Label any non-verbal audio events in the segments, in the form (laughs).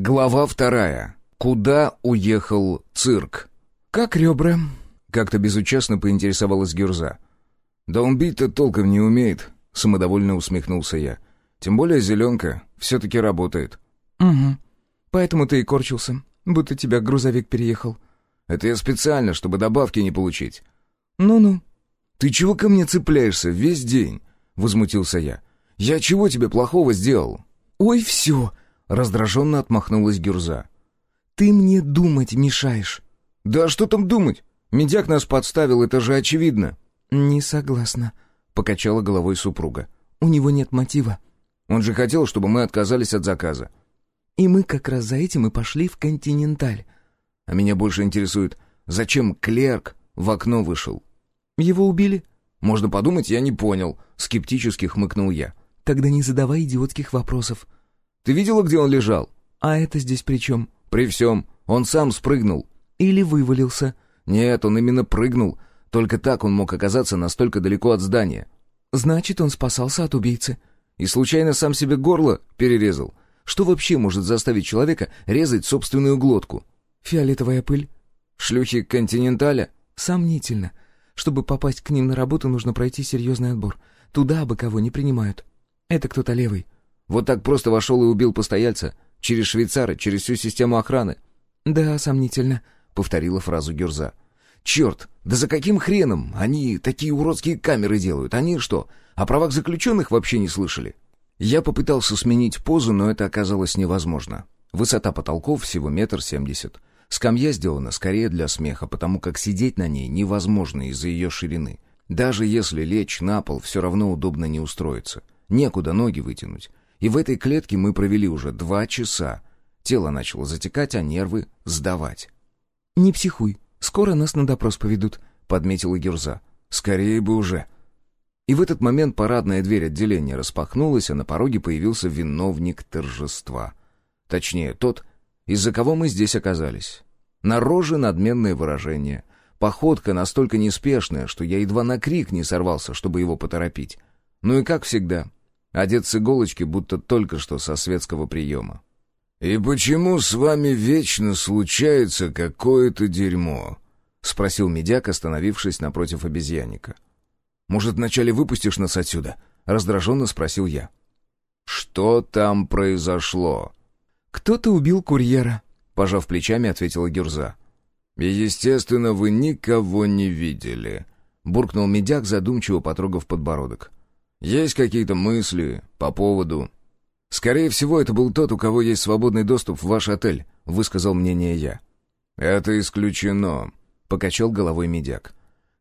Глава вторая. Куда уехал цирк? «Как ребра?» — как-то безучастно поинтересовалась Гюрза. «Да он бить-то толком не умеет», — самодовольно усмехнулся я. «Тем более зеленка все-таки работает». «Угу. Поэтому ты и корчился, будто тебя грузовик переехал». «Это я специально, чтобы добавки не получить». «Ну-ну». «Ты чего ко мне цепляешься весь день?» — возмутился я. «Я чего тебе плохого сделал?» «Ой, все!» — раздраженно отмахнулась Гюрза. «Ты мне думать мешаешь». «Да что там думать? Медяк нас подставил, это же очевидно». «Не согласна», — покачала головой супруга. «У него нет мотива». «Он же хотел, чтобы мы отказались от заказа». «И мы как раз за этим и пошли в «Континенталь». А меня больше интересует, зачем клерк в окно вышел?» «Его убили?» «Можно подумать, я не понял», — скептически хмыкнул я. «Тогда не задавай идиотских вопросов». «Ты видела, где он лежал?» «А это здесь при чем?» «При всем. Он сам спрыгнул». «Или вывалился?» «Нет, он именно прыгнул. Только так он мог оказаться настолько далеко от здания». «Значит, он спасался от убийцы». «И случайно сам себе горло перерезал. Что вообще может заставить человека резать собственную глотку?» «Фиолетовая пыль». «Шлюхи континенталя?» «Сомнительно. Чтобы попасть к ним на работу, нужно пройти серьезный отбор. Туда бы кого не принимают. Это кто-то левый». «Вот так просто вошел и убил постояльца? Через швейцара, через всю систему охраны?» «Да, сомнительно», — повторила фразу Гюрза. «Черт, да за каким хреном они такие уродские камеры делают? Они что, о правах заключенных вообще не слышали?» Я попытался сменить позу, но это оказалось невозможно. Высота потолков всего метр семьдесят. Скамья сделана скорее для смеха, потому как сидеть на ней невозможно из-за ее ширины. Даже если лечь на пол, все равно удобно не устроиться. Некуда ноги вытянуть. И в этой клетке мы провели уже два часа. Тело начало затекать, а нервы сдавать. «Не психуй, скоро нас на допрос поведут», — подметила Гюрза. «Скорее бы уже». И в этот момент парадная дверь отделения распахнулась, а на пороге появился виновник торжества. Точнее, тот, из-за кого мы здесь оказались. На роже надменное выражение. Походка настолько неспешная, что я едва на крик не сорвался, чтобы его поторопить. Ну и как всегда, одет с иголочки, будто только что со светского приема. «И почему с вами вечно случается какое-то дерьмо?» — спросил медяк, остановившись напротив обезьянника. — может, вначале выпустишь нас отсюда?» — раздраженно спросил я. «Что там произошло?» «Кто-то убил курьера», — пожав плечами, ответила Гюрза. «И, естественно, вы никого не видели», — буркнул медяк, задумчиво потрогав подбородок. «Есть какие-то мысли по поводу...» «Скорее всего, это был тот, у кого есть свободный доступ в ваш отель», — высказал мнение я. «Это исключено», — покачал головой медяк.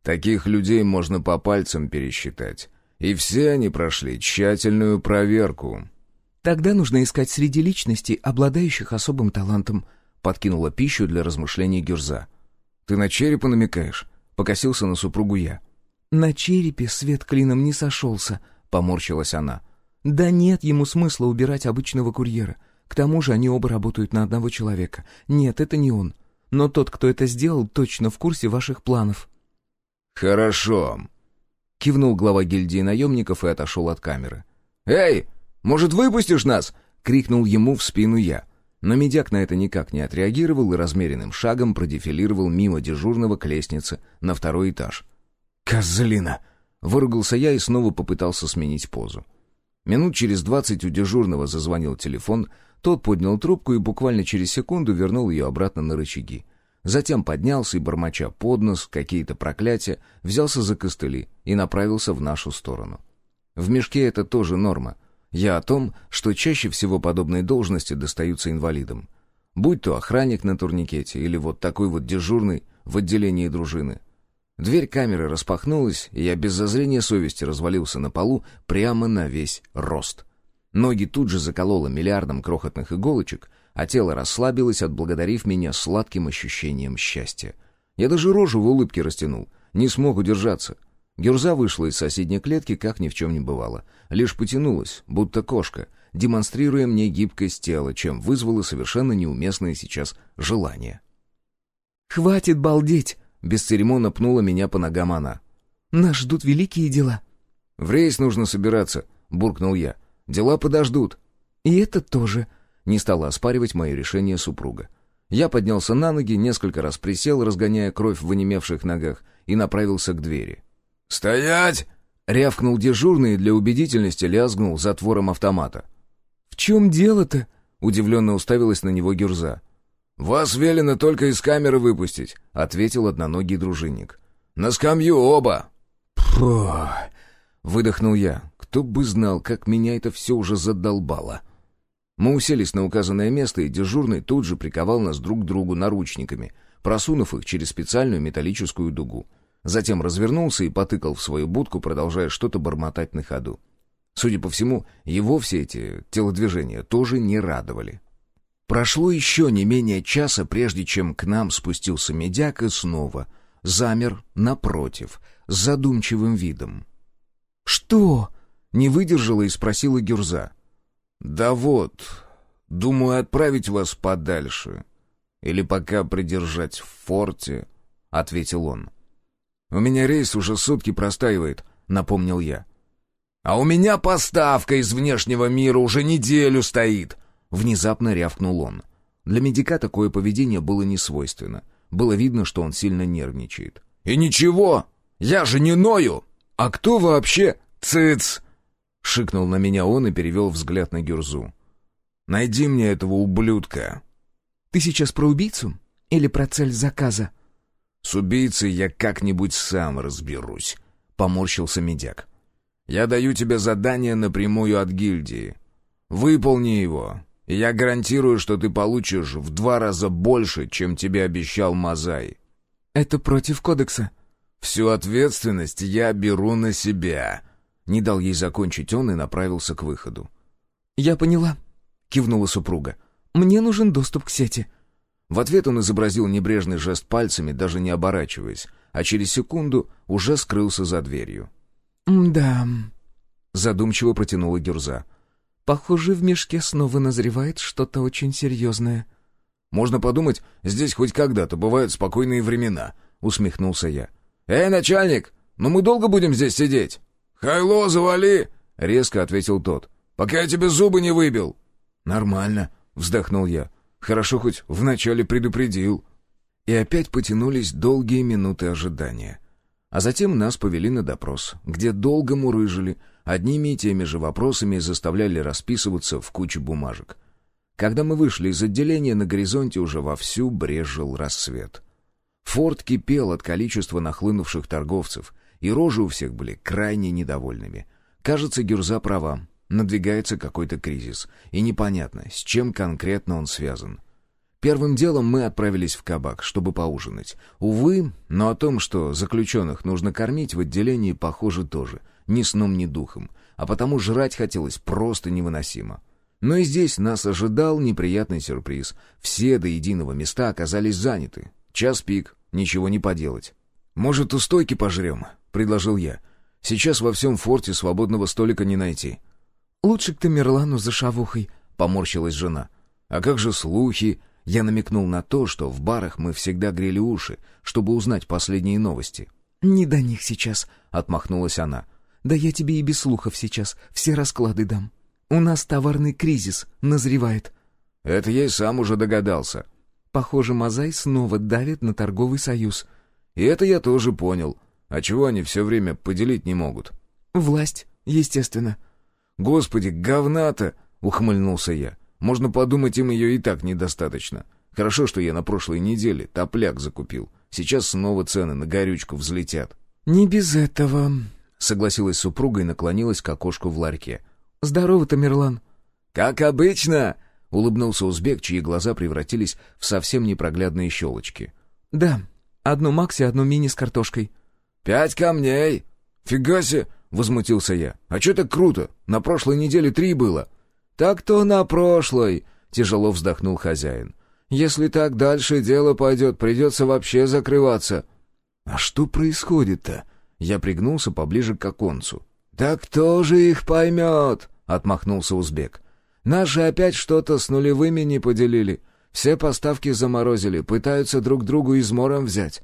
Таких людей можно по пальцам пересчитать. И все они прошли тщательную проверку. Тогда нужно искать среди личностей, обладающих особым талантом, подкинула пищу для размышлений Гюрза. Ты на черепа намекаешь? Покосился на супругу я. На черепе свет клином не сошелся, поморщилась она. Да нет ему смысла убирать обычного курьера. К тому же они оба работают на одного человека. Нет, это не он. Но тот, кто это сделал, точно в курсе ваших планов. «Хорошо», — кивнул глава гильдии наемников и отошел от камеры. «Эй, может, выпустишь нас?» — крикнул ему в спину я. Но медяк на это никак не отреагировал и размеренным шагом продефилировал мимо дежурного к лестнице на второй этаж. «Козлина!» — выругался я и снова попытался сменить позу. Минут через двадцать у дежурного зазвонил телефон, тот поднял трубку и буквально через секунду вернул ее обратно на рычаги. Затем поднялся и, бормоча под нос какие-то проклятия, взялся за костыли и направился в нашу сторону. В мешке это тоже норма. Я о том, что чаще всего подобные должности достаются инвалидам. Будь то охранник на турникете или вот такой вот дежурный в отделении дружины. Дверь камеры распахнулась, и я без зазрения совести развалился на полу прямо на весь рост. Ноги тут же закололо миллиардом крохотных иголочек, а тело расслабилось, отблагодарив меня сладким ощущением счастья. Я даже рожу в улыбке растянул, не смог удержаться. Гюрза вышла из соседней клетки, как ни в чем не бывало. Лишь потянулась, будто кошка, демонстрируя мне гибкость тела, чем вызвало совершенно неуместное сейчас желание. «Хватит балдеть!» — бесцеремонно пнула меня по ногам она. «Нас ждут великие дела». «В рейс нужно собираться», — буркнул я. «Дела подождут». «И это тоже», Не стала оспаривать мое решение супруга. Я поднялся на ноги, несколько раз присел, разгоняя кровь в онемевших ногах, и направился к двери. «Стоять!» — рявкнул дежурный и для убедительности лязгнул затвором автомата. «В чем дело-то?» — удивленно уставилась на него Гюрза. «Вас велено только из камеры выпустить», — ответил одноногий дружинник. «На скамью оба!» «Фу!» — выдохнул я. Кто бы знал, как меня это все уже задолбало. Мы уселись на указанное место, и дежурный тут же приковал нас друг к другу наручниками, просунув их через специальную металлическую дугу. Затем развернулся и потыкал в свою будку, продолжая что-то бормотать на ходу. Судя по всему, его все эти телодвижения тоже не радовали. Прошло еще не менее часа, прежде чем к нам спустился медяк и снова замер напротив, с задумчивым видом. «Что?» — не выдержала и спросила Гюрза. «Да вот, думаю отправить вас подальше. Или пока придержать в форте», — ответил он. «У меня рейс уже сутки простаивает», — напомнил я. «А у меня поставка из внешнего мира уже неделю стоит», — внезапно рявкнул он. Для медика такое поведение было несвойственно. Было видно, что он сильно нервничает. «И ничего, я же не ною! А кто вообще...» «Цыц!» Шикнул на меня он и перевел взгляд на Гюрзу. «Найди мне этого ублюдка». «Ты сейчас про убийцу? Или про цель заказа?» «С убийцей я как-нибудь сам разберусь», — поморщился медяк. «Я даю тебе задание напрямую от гильдии. Выполни его, и я гарантирую, что ты получишь в два раза больше, чем тебе обещал Мазай». «Это против кодекса». «Всю ответственность я беру на себя», не дал ей закончить он и направился к выходу. «Я поняла», — кивнула супруга. «Мне нужен доступ к сети». В ответ он изобразил небрежный жест пальцами, даже не оборачиваясь, а через секунду уже скрылся за дверью. «Да...» — задумчиво протянула Гюрза. «Похоже, в мешке снова назревает что-то очень серьезное». «Можно подумать, здесь хоть когда-то бывают спокойные времена», — усмехнулся я. «Эй, начальник, ну мы долго будем здесь сидеть?» «Хайло, завали!» — резко ответил тот. «Пока я тебе зубы не выбил!» «Нормально», — вздохнул я. «Хорошо хоть вначале предупредил». И опять потянулись долгие минуты ожидания. А затем нас повели на допрос, где долго мурыжили, одними и теми же вопросами заставляли расписываться в куче бумажек. Когда мы вышли из отделения, на горизонте уже вовсю брежил рассвет. Форт кипел от количества нахлынувших торговцев — и рожи у всех были крайне недовольными. Кажется, Гюрза права. Надвигается какой-то кризис, и непонятно, с чем конкретно он связан. Первым делом мы отправились в кабак, чтобы поужинать. Увы, но о том, что заключенных нужно кормить в отделении, похоже, тоже. Ни сном, ни духом. А потому жрать хотелось просто невыносимо. Но и здесь нас ожидал неприятный сюрприз. Все до единого места оказались заняты. Час пик, ничего не поделать. «Может, у стойки пожрем?» — предложил я. «Сейчас во всем форте свободного столика не найти». «Лучше к Тамерлану за шавухой», — поморщилась жена. «А как же слухи?» Я намекнул на то, что в барах мы всегда грели уши, чтобы узнать последние новости. «Не до них сейчас», — отмахнулась она. «Да я тебе и без слухов сейчас все расклады дам. У нас товарный кризис назревает». «Это я и сам уже догадался». «Похоже, Мазай снова давит на торговый союз». «И это я тоже понял. А чего они все время поделить не могут? Власть, естественно. Господи, говна-то! Ухмыльнулся я. Можно подумать, им ее и так недостаточно. Хорошо, что я на прошлой неделе топляк закупил. Сейчас снова цены на горючку взлетят. «Не без этого», — согласилась супруга и наклонилась к окошку в ларьке. «Здорово, Тамерлан». «Как обычно!» — улыбнулся узбек, чьи глаза превратились в совсем непроглядные щелочки. «Да, одну Макси, одну мини с картошкой». «Пять камней!» «Фига себе!» — возмутился я. «А что так круто? На прошлой неделе три было». «Так-то на прошлой!» — тяжело вздохнул хозяин. «Если так дальше дело пойдет, придется вообще закрываться». «А что происходит-то?» Я пригнулся поближе к оконцу. «Так кто же их поймет?» — отмахнулся узбек. «Наши опять что-то с нулевыми не поделили. Все поставки заморозили, пытаются друг другу измором взять.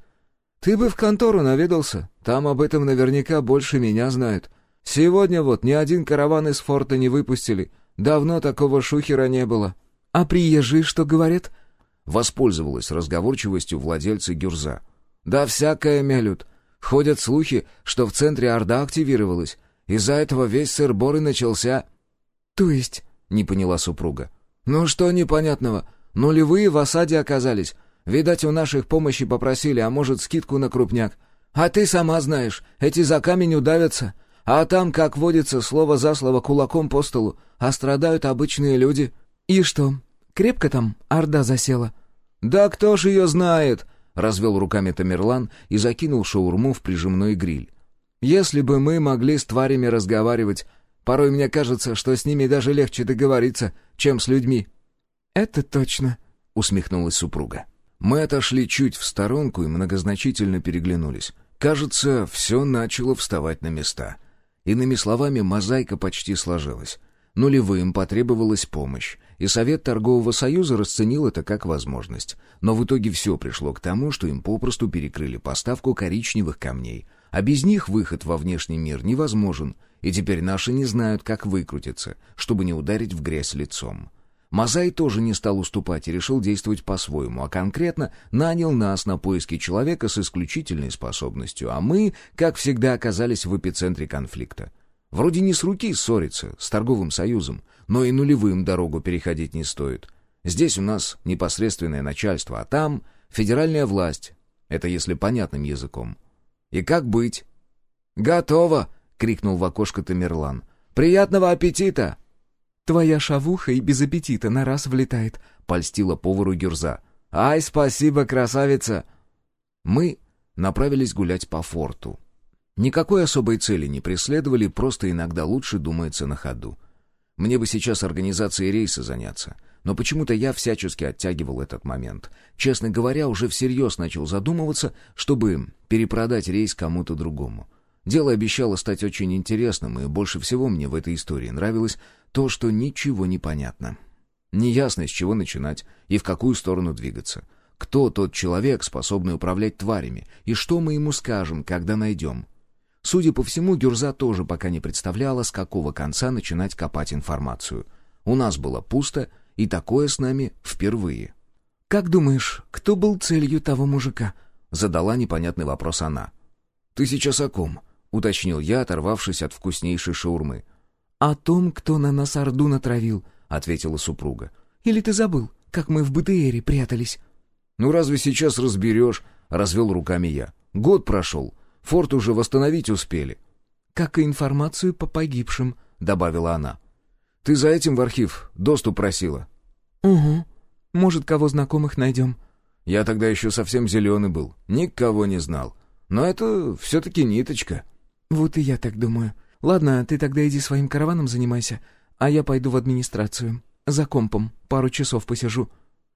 Ты бы в контору наведался, там об этом наверняка больше меня знают. Сегодня вот ни один караван из форта не выпустили, давно такого шухера не было». «А приезжие что говорят?» Воспользовалась разговорчивостью владельца Гюрза. «Да всякое мелют. Ходят слухи, что в центре Орда активировалась. Из-за этого весь сыр-бор и начался...» «То есть?» — не поняла супруга. «Ну что непонятного? Нулевые в осаде оказались. Видать, у наших помощи попросили, а может, скидку на крупняк. А ты сама знаешь, эти за камень удавятся. А там, как водится, слово за слово кулаком по столу, а страдают обычные люди». «И что, крепко там Орда засела?» «Да кто ж ее знает?» — развел руками Тамерлан и закинул шаурму в прижимной гриль. «Если бы мы могли с тварями разговаривать, порой мне кажется, что с ними даже легче договориться, чем с людьми». «Это точно», — усмехнулась супруга. Мы отошли чуть в сторонку и многозначительно переглянулись. Кажется, все начало вставать на места. Иными словами, мозаика почти сложилась. Нулевым потребовалась помощь, и Совет Торгового Союза расценил это как возможность. Но в итоге все пришло к тому, что им попросту перекрыли поставку коричневых камней, а без них выход во внешний мир невозможен, и теперь наши не знают, как выкрутиться, чтобы не ударить в грязь лицом. Мазай тоже не стал уступать и решил действовать по-своему, а конкретно нанял нас на поиски человека с исключительной способностью, а мы, как всегда, оказались в эпицентре конфликта. Вроде не с руки ссориться с торговым союзом, но и нулевым дорогу переходить не стоит. Здесь у нас непосредственное начальство, а там федеральная власть. Это если понятным языком. И как быть? «Готово!» — крикнул в окошко Тамерлан. «Приятного аппетита!» «Твоя шавуха и без аппетита на раз влетает», — польстила повару Гюрза. «Ай, спасибо, красавица!» Мы направились гулять по форту. Никакой особой цели не преследовали, просто иногда лучше думается на ходу. Мне бы сейчас организацией рейса заняться, но почему-то я всячески оттягивал этот момент. Честно говоря, уже всерьез начал задумываться, чтобы перепродать рейс кому-то другому. Дело обещало стать очень интересным, и больше всего мне в этой истории нравилось то, что ничего не понятно. Неясно, с чего начинать и в какую сторону двигаться. Кто тот человек, способный управлять тварями, и что мы ему скажем, когда найдем? Судя по всему, Гюрза тоже пока не представляла, с какого конца начинать копать информацию. У нас было пусто, и такое с нами впервые. «Как думаешь, кто был целью того мужика?» — задала непонятный вопрос она. «Ты сейчас о ком?» — уточнил я, оторвавшись от вкуснейшей шаурмы. «О том, кто на нас Орду натравил», — ответила супруга. «Или ты забыл, как мы в БТРе прятались?» «Ну разве сейчас разберешь?» — развел руками я. «Год прошел. Форт уже восстановить успели». «Как и информацию по погибшим», — добавила она. «Ты за этим в архив доступ просила?» «Угу. Может, кого знакомых найдем?» «Я тогда еще совсем зеленый был, никого не знал. Но это все-таки ниточка». «Вот и я так думаю. «Ладно, ты тогда иди своим караваном занимайся, а я пойду в администрацию. За компом. Пару часов посижу».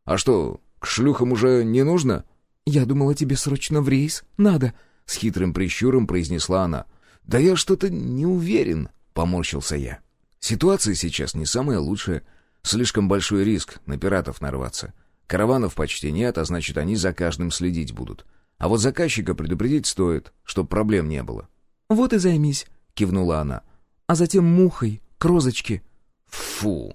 «А что, к шлюхам уже не нужно?» «Я думала, тебе срочно в рейс. Надо», — с хитрым прищуром произнесла она. «Да я что-то не уверен», — поморщился я. «Ситуация сейчас не самая лучшая. Слишком большой риск на пиратов нарваться. Караванов почти нет, а значит, они за каждым следить будут. А вот заказчика предупредить стоит, чтобы проблем не было». «Вот и займись кивнула она. «А затем мухой, к розочке». «Фу!»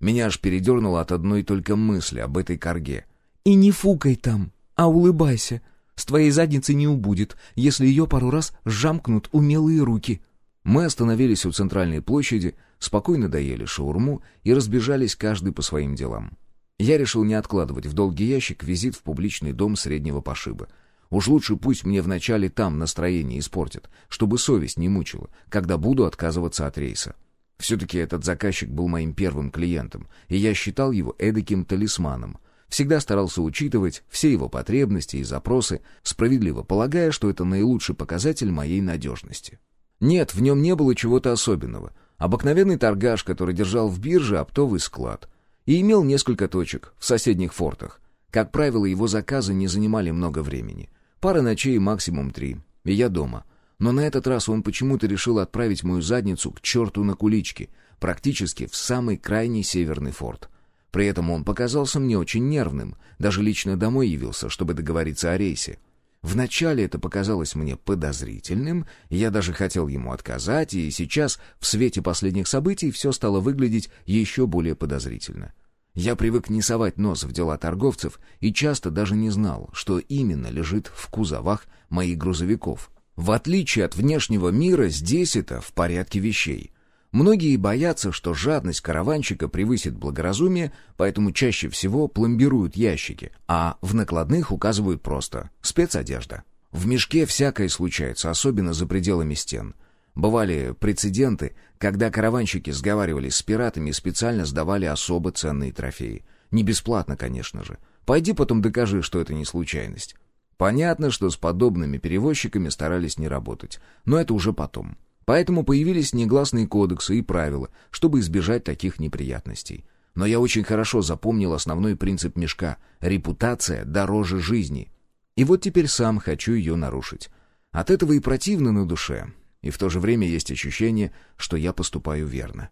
Меня аж передернуло от одной только мысли об этой корге. «И не фукай там, а улыбайся. С твоей задницы не убудет, если ее пару раз сжамкнут умелые руки». Мы остановились у центральной площади, спокойно доели шаурму и разбежались каждый по своим делам. Я решил не откладывать в долгий ящик визит в публичный дом среднего пошиба — Уж лучше пусть мне вначале там настроение испортят, чтобы совесть не мучила, когда буду отказываться от рейса. Все-таки этот заказчик был моим первым клиентом, и я считал его эдаким талисманом. Всегда старался учитывать все его потребности и запросы, справедливо полагая, что это наилучший показатель моей надежности. Нет, в нем не было чего-то особенного. Обыкновенный торгаш, который держал в бирже оптовый склад. И имел несколько точек в соседних фортах. Как правило, его заказы не занимали много времени. Пара ночей, максимум три. И я дома. Но на этот раз он почему-то решил отправить мою задницу к черту на куличке, практически в самый крайний северный форт. При этом он показался мне очень нервным, даже лично домой явился, чтобы договориться о рейсе. Вначале это показалось мне подозрительным, я даже хотел ему отказать, и сейчас, в свете последних событий, все стало выглядеть еще более подозрительно. Я привык не совать нос в дела торговцев и часто даже не знал, что именно лежит в кузовах моих грузовиков. В отличие от внешнего мира, здесь это в порядке вещей. Многие боятся, что жадность караванщика превысит благоразумие, поэтому чаще всего пломбируют ящики, а в накладных указывают просто «спецодежда». В мешке всякое случается, особенно за пределами стен. Бывали прецеденты, когда караванщики сговаривались с пиратами и специально сдавали особо ценные трофеи. Не бесплатно, конечно же. Пойди потом докажи, что это не случайность. Понятно, что с подобными перевозчиками старались не работать, но это уже потом. Поэтому появились негласные кодексы и правила, чтобы избежать таких неприятностей. Но я очень хорошо запомнил основной принцип мешка — репутация дороже жизни. И вот теперь сам хочу ее нарушить. От этого и противно на душе, и в то же время есть ощущение, что я поступаю верно.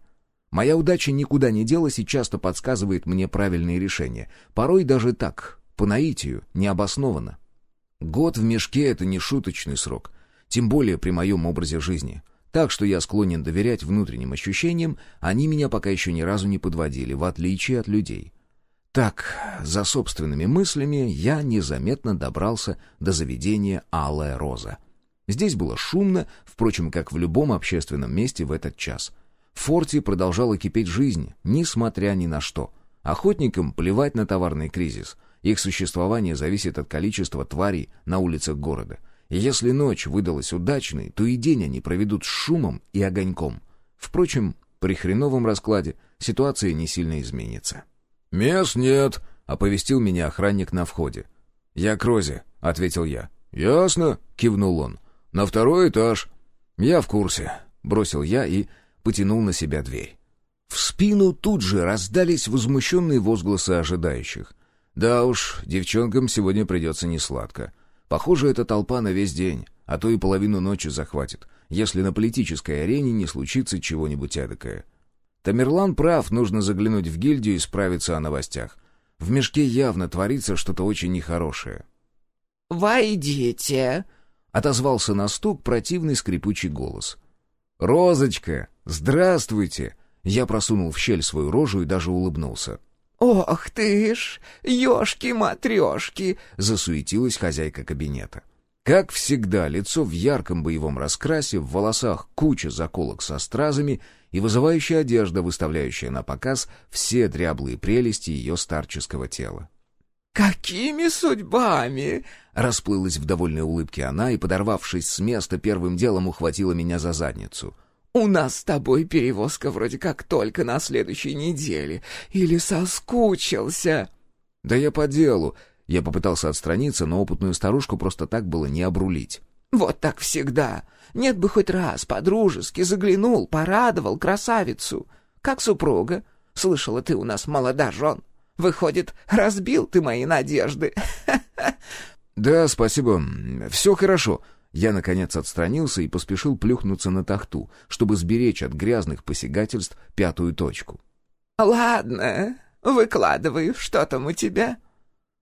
Моя удача никуда не делась и часто подсказывает мне правильные решения, порой даже так, по наитию, необоснованно. Год в мешке — это не шуточный срок, тем более при моем образе жизни — так что я склонен доверять внутренним ощущениям, они меня пока еще ни разу не подводили, в отличие от людей. Так, за собственными мыслями я незаметно добрался до заведения «Алая роза». Здесь было шумно, впрочем, как в любом общественном месте в этот час. В форте продолжала кипеть жизнь, несмотря ни на что. Охотникам плевать на товарный кризис. Их существование зависит от количества тварей на улицах города — если ночь выдалась удачной, то и день они проведут с шумом и огоньком. Впрочем, при хреновом раскладе ситуация не сильно изменится. «Мест нет», — оповестил меня охранник на входе. «Я к Розе», — ответил я. «Ясно», — кивнул он. «На второй этаж». «Я в курсе», — бросил я и потянул на себя дверь. В спину тут же раздались возмущенные возгласы ожидающих. Да уж, девчонкам сегодня придется несладко. Похоже, эта толпа на весь день, а то и половину ночи захватит, если на политической арене не случится чего-нибудь эдакое. Тамерлан прав, нужно заглянуть в гильдию и справиться о новостях. В мешке явно творится что-то очень нехорошее. «Войдите!» — отозвался на стук противный скрипучий голос. «Розочка, здравствуйте!» Я просунул в щель свою рожу и даже улыбнулся. «Ох ты ж, ёшки-матрёшки!» — засуетилась хозяйка кабинета. Как всегда, лицо в ярком боевом раскрасе, в волосах куча заколок со стразами и вызывающая одежда, выставляющая на показ все дряблые прелести ее старческого тела. «Какими судьбами?» — расплылась в довольной улыбке она и, подорвавшись с места, первым делом ухватила меня за задницу. У нас с тобой перевозка вроде как только на следующей неделе. Или соскучился?» «Да я по делу». Я попытался отстраниться, но опытную старушку просто так было не обрулить. «Вот так всегда. Нет бы хоть раз по-дружески заглянул, порадовал красавицу. Как супруга? Слышала, ты у нас молодожен. Выходит, разбил ты мои надежды». (laughs) «Да, спасибо. Все хорошо», я, наконец, отстранился и поспешил плюхнуться на тахту, чтобы сберечь от грязных посягательств пятую точку. «Ладно, выкладывай, что там у тебя?»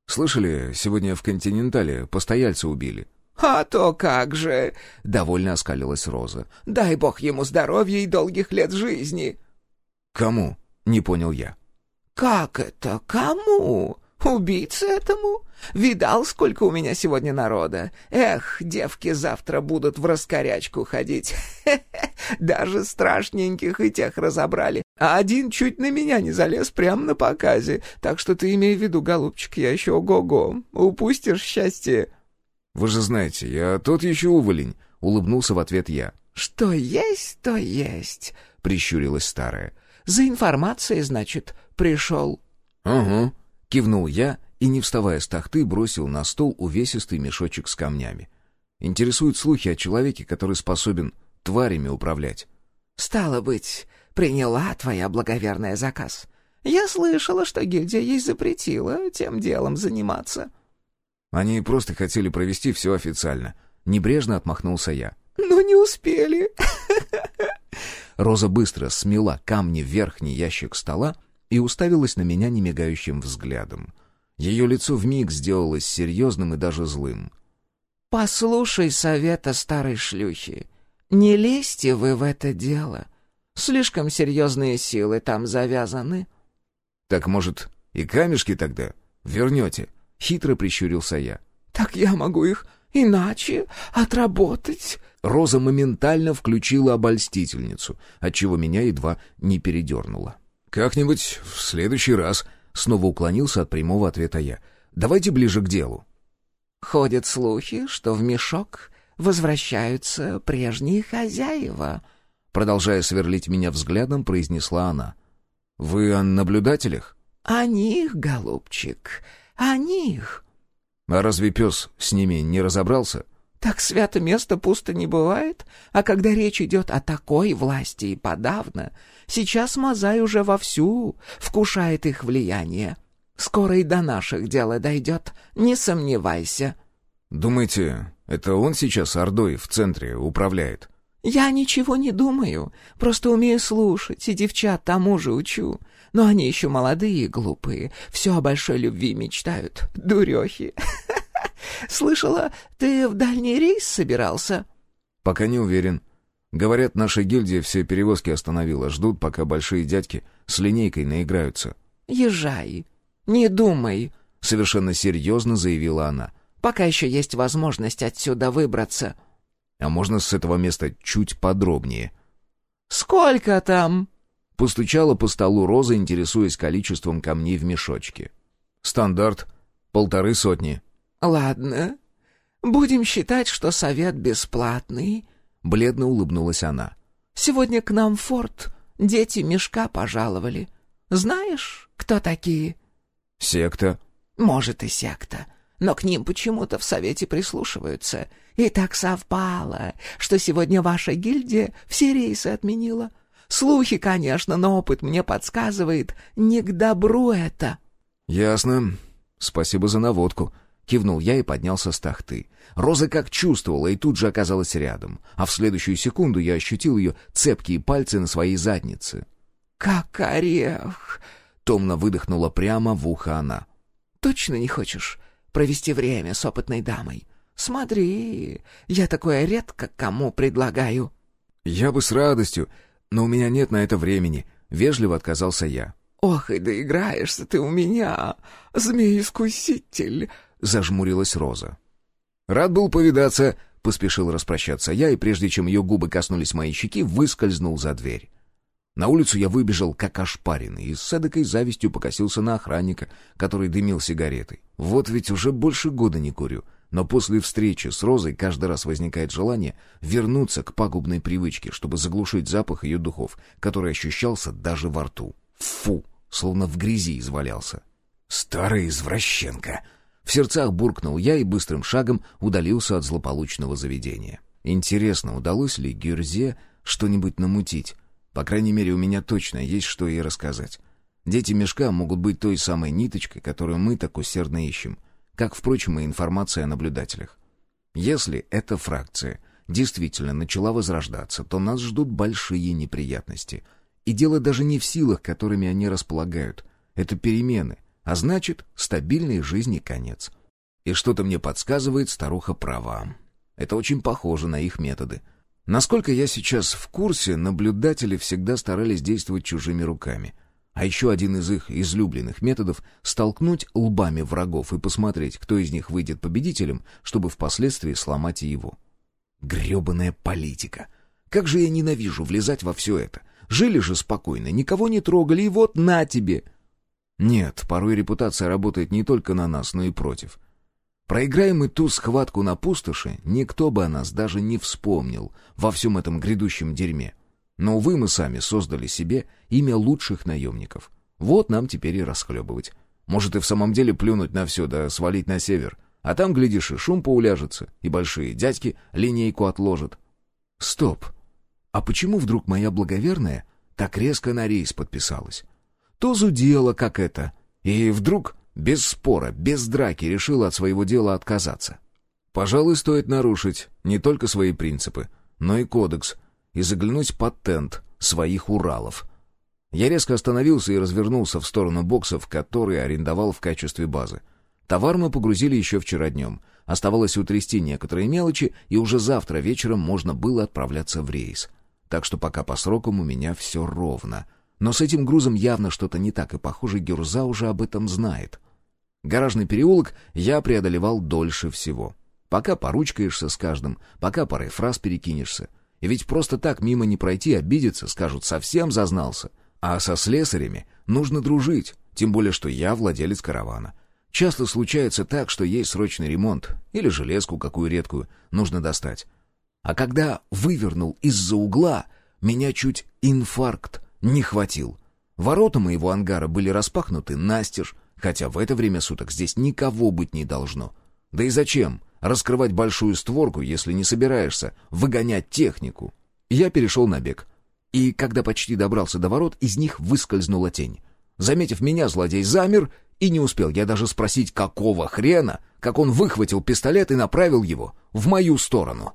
«Слышали, сегодня в «Континентале» постояльца убили?» «А то как же!» — довольно оскалилась Роза. «Дай бог ему здоровья и долгих лет жизни!» «Кому?» — не понял я. «Как это? Кому? Убийце этому? Видал, сколько у меня сегодня народа? Эх, девки завтра будут в раскорячку ходить. (laughs) Даже страшненьких и тех разобрали. А один чуть на меня не залез прямо на показе. Так что ты имей в виду, голубчик, я еще ого-го. Упустишь счастье. Вы же знаете, я тот еще уволень. Улыбнулся в ответ я. Что есть, то есть, прищурилась старая. За информацией, значит, пришел. Угу. Кивнул я и, не вставая с тахты, бросил на стол увесистый мешочек с камнями. Интересуют слухи о человеке, который способен тварями управлять. «Стало быть, приняла твоя благоверная заказ. Я слышала, что гильдия ей запретила тем делом заниматься». «Они просто хотели провести все официально». Небрежно отмахнулся я. «Но не успели». Роза быстро смела камни в верхний ящик стола и уставилась на меня немигающим взглядом. Ее лицо вмиг сделалось серьезным и даже злым. «Послушай совета старой шлюхи. Не лезьте вы в это дело. Слишком серьезные силы там завязаны». Так, может, и камешки тогда вернете?» Хитро прищурился я. «Так я могу их иначе отработать?» Роза моментально включила обольстительницу, отчего меня едва не передернуло. «Как-нибудь в следующий раз», — снова уклонился от прямого ответа я. «Давайте ближе к делу». «Ходят слухи, что в мешок возвращаются прежние хозяева», — продолжая сверлить меня взглядом, произнесла она. «Вы о наблюдателях?» «О них, голубчик, о них». «А разве пес с ними не разобрался?» Так свято место пусто не бывает, а когда речь идет о такой власти и подавно, сейчас Мазай уже вовсю вкушает их влияние. Скоро и до наших дело дойдет, не сомневайся. Думаете, это он сейчас Ордой в центре управляет? Я ничего не думаю, просто умею слушать, и девчат тому же учу. Но они еще молодые и глупые, все о большой любви мечтают, дурехи. Слышала, ты в дальний рейс собирался?» «Пока не уверен. Говорят, наша гильдия все перевозки остановила, ждут, пока большие дядьки с линейкой наиграются». «Езжай. Не думай», — совершенно серьезно заявила она. «Пока еще есть возможность отсюда выбраться». «А можно с этого места чуть подробнее?» «Сколько там?» Постучала по столу Роза, интересуясь количеством камней в мешочке. «Стандарт. Полторы сотни». «Ладно. Будем считать, что совет бесплатный», — бледно улыбнулась она. «Сегодня к нам форт дети мешка пожаловали. Знаешь, кто такие?» «Секта». «Может, и секта. Но к ним почему-то в совете прислушиваются. И так совпало, что сегодня ваша гильдия все рейсы отменила. Слухи, конечно, но опыт мне подсказывает, не к добру это». «Ясно. Спасибо за наводку», Кивнул я и поднялся с тахты. Роза как чувствовала и тут же оказалась рядом, а в следующую секунду я ощутил ее цепкие пальцы на своей заднице. «Как орех!» — томно выдохнула прямо в ухо она. «Точно не хочешь провести время с опытной дамой? Смотри, я такое редко кому предлагаю». «Я бы с радостью, но у меня нет на это времени», — вежливо отказался я. «Ох, и доиграешься ты у меня, змей-искуситель!» Зажмурилась Роза. «Рад был повидаться», — поспешил распрощаться я, и прежде чем ее губы коснулись моей щеки, выскользнул за дверь. На улицу я выбежал, как ошпаренный, и с эдакой завистью покосился на охранника, который дымил сигаретой. Вот ведь уже больше года не курю, но после встречи с Розой каждый раз возникает желание вернуться к пагубной привычке, чтобы заглушить запах ее духов, который ощущался даже во рту. Фу, словно в грязи извалялся. «Старая извращенка!» В сердцах буркнул я и быстрым шагом удалился от злополучного заведения. Интересно, удалось ли Гюрзе что-нибудь намутить? По крайней мере, у меня точно есть что ей рассказать. Дети мешка могут быть той самой ниточкой, которую мы так усердно ищем, как, впрочем, и информация о наблюдателях. Если эта фракция действительно начала возрождаться, то нас ждут большие неприятности. И дело даже не в силах, которыми они располагают. Это перемены — а значит, стабильной жизни конец. И что-то мне подсказывает, старуха права. Это очень похоже на их методы. Насколько я сейчас в курсе, наблюдатели всегда старались действовать чужими руками. А еще один из их излюбленных методов — столкнуть лбами врагов и посмотреть, кто из них выйдет победителем, чтобы впоследствии сломать его. Гребаная политика! Как же я ненавижу влезать во все это! Жили же спокойно, никого не трогали, и вот на тебе! Нет, порой репутация работает не только на нас, но и против. Проиграем мы ту схватку на пустоши, никто бы о нас даже не вспомнил во всем этом грядущем дерьме. Но, увы, мы сами создали себе имя лучших наемников. Вот нам теперь и расхлебывать. Может, и в самом деле плюнуть на все, да свалить на север. А там, глядишь, и шум поуляжется, и большие дядьки линейку отложат. Стоп! А почему вдруг моя благоверная так резко на рейс подписалась? То зудела, как это. И вдруг, без спора, без драки, решила от своего дела отказаться. Пожалуй, стоит нарушить не только свои принципы, но и кодекс, и заглянуть под тент своих Уралов. Я резко остановился и развернулся в сторону боксов, которые арендовал в качестве базы. Товар мы погрузили еще вчера днем. Оставалось утрясти некоторые мелочи, и уже завтра вечером можно было отправляться в рейс. Так что пока по срокам у меня все ровно — Но с этим грузом явно что-то не так, и, похоже, Гюрза уже об этом знает. Гаражный переулок я преодолевал дольше всего. Пока поручкаешься с каждым, пока парой фраз перекинешься. И ведь просто так мимо не пройти, обидеться, скажут, совсем зазнался. А со слесарями нужно дружить, тем более, что я владелец каравана. Часто случается так, что есть срочный ремонт, или железку какую редкую нужно достать. А когда вывернул из-за угла, меня чуть инфаркт не хватил. Ворота моего ангара были распахнуты настежь, хотя в это время суток здесь никого быть не должно. Да и зачем раскрывать большую створку, если не собираешься выгонять технику? Я перешел на бег. И когда почти добрался до ворот, из них выскользнула тень. Заметив меня, злодей замер, и не успел я даже спросить, какого хрена, как он выхватил пистолет и направил его в мою сторону.